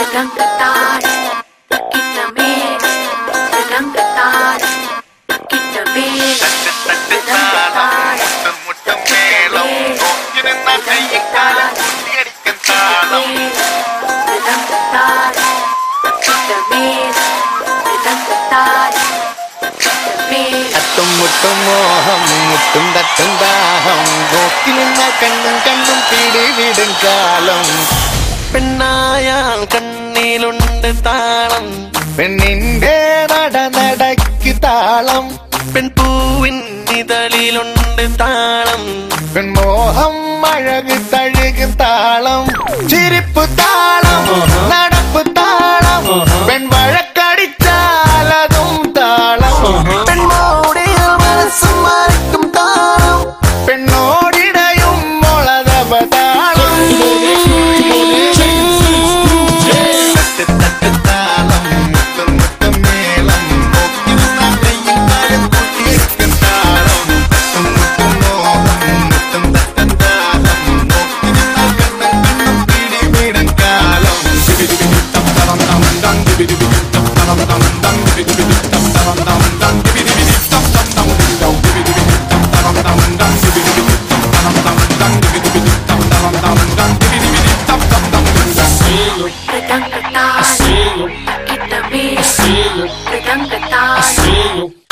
sedang tertarik makin rame sedang tertarik makin rame sedang tertarik makin rame sedang tertarik makin rame sedang tertarik makin rame sedang tertarik அத்தும் முட்டும் மோகம் முட்டும் தட்டும் தாகம் போக்கிலும் கண்ணும் கண்ணும் பிடி விடும் காலம் பெண்ணா കണ്ണിലുണ്ട് താളം. പെണ്ണിന്റെ നട നടക്ക് താളം. പെൺപൂവിൻ നിതളിലുണ്ട് താളം. പെൺമോഹം അഴക് തഴുക് താളം. ചിരിപ്പ് താളം. നടപ്പ്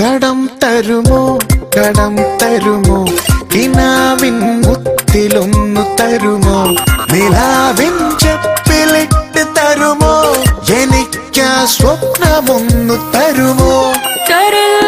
കടം തരുമോ കടം തരുമോ സ്വപ്നമൊന്നു തരുമോ? തരില്ലല്ലോ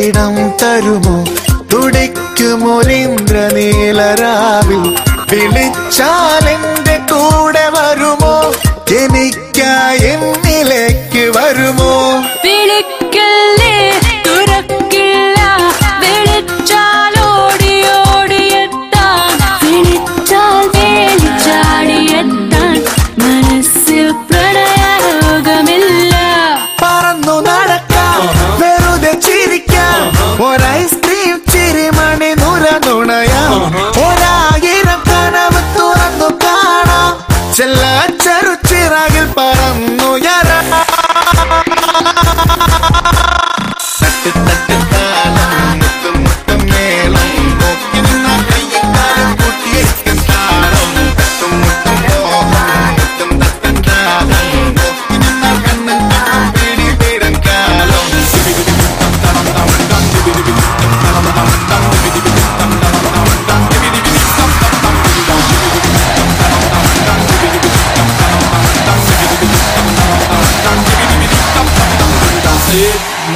ഇടം തരുമോ? തുടിക്കുമൊരിന്ദ്രനീലരാവിൽ വിളിച്ചാൽ എന്റെ കൂടെ വരുമോ? എനിക്കായി എന്നിലേക്ക് വരുമോ? വിളിക്കല്ലേ? തുറക്കില്ല വിളിച്ചാൽ ഓടി ഓടിയെത്താൻ വിളിച്ചാൽ വേലിച്ചാടിയെത്താൻ മനസ്സിൽ പ്രണയരോഗമില്ല. പറന്നു നടക്കാം. വെറുതെ ചിരിക്കാം ഒരു ഐസ്ക്രീം ചിരിമണി നുര നുണയാം ഒരായിരം കനവ് തുറന്നു കാണാം. ചെല്ല ചെറുച്ചിറകിൽ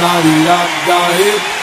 da di da da.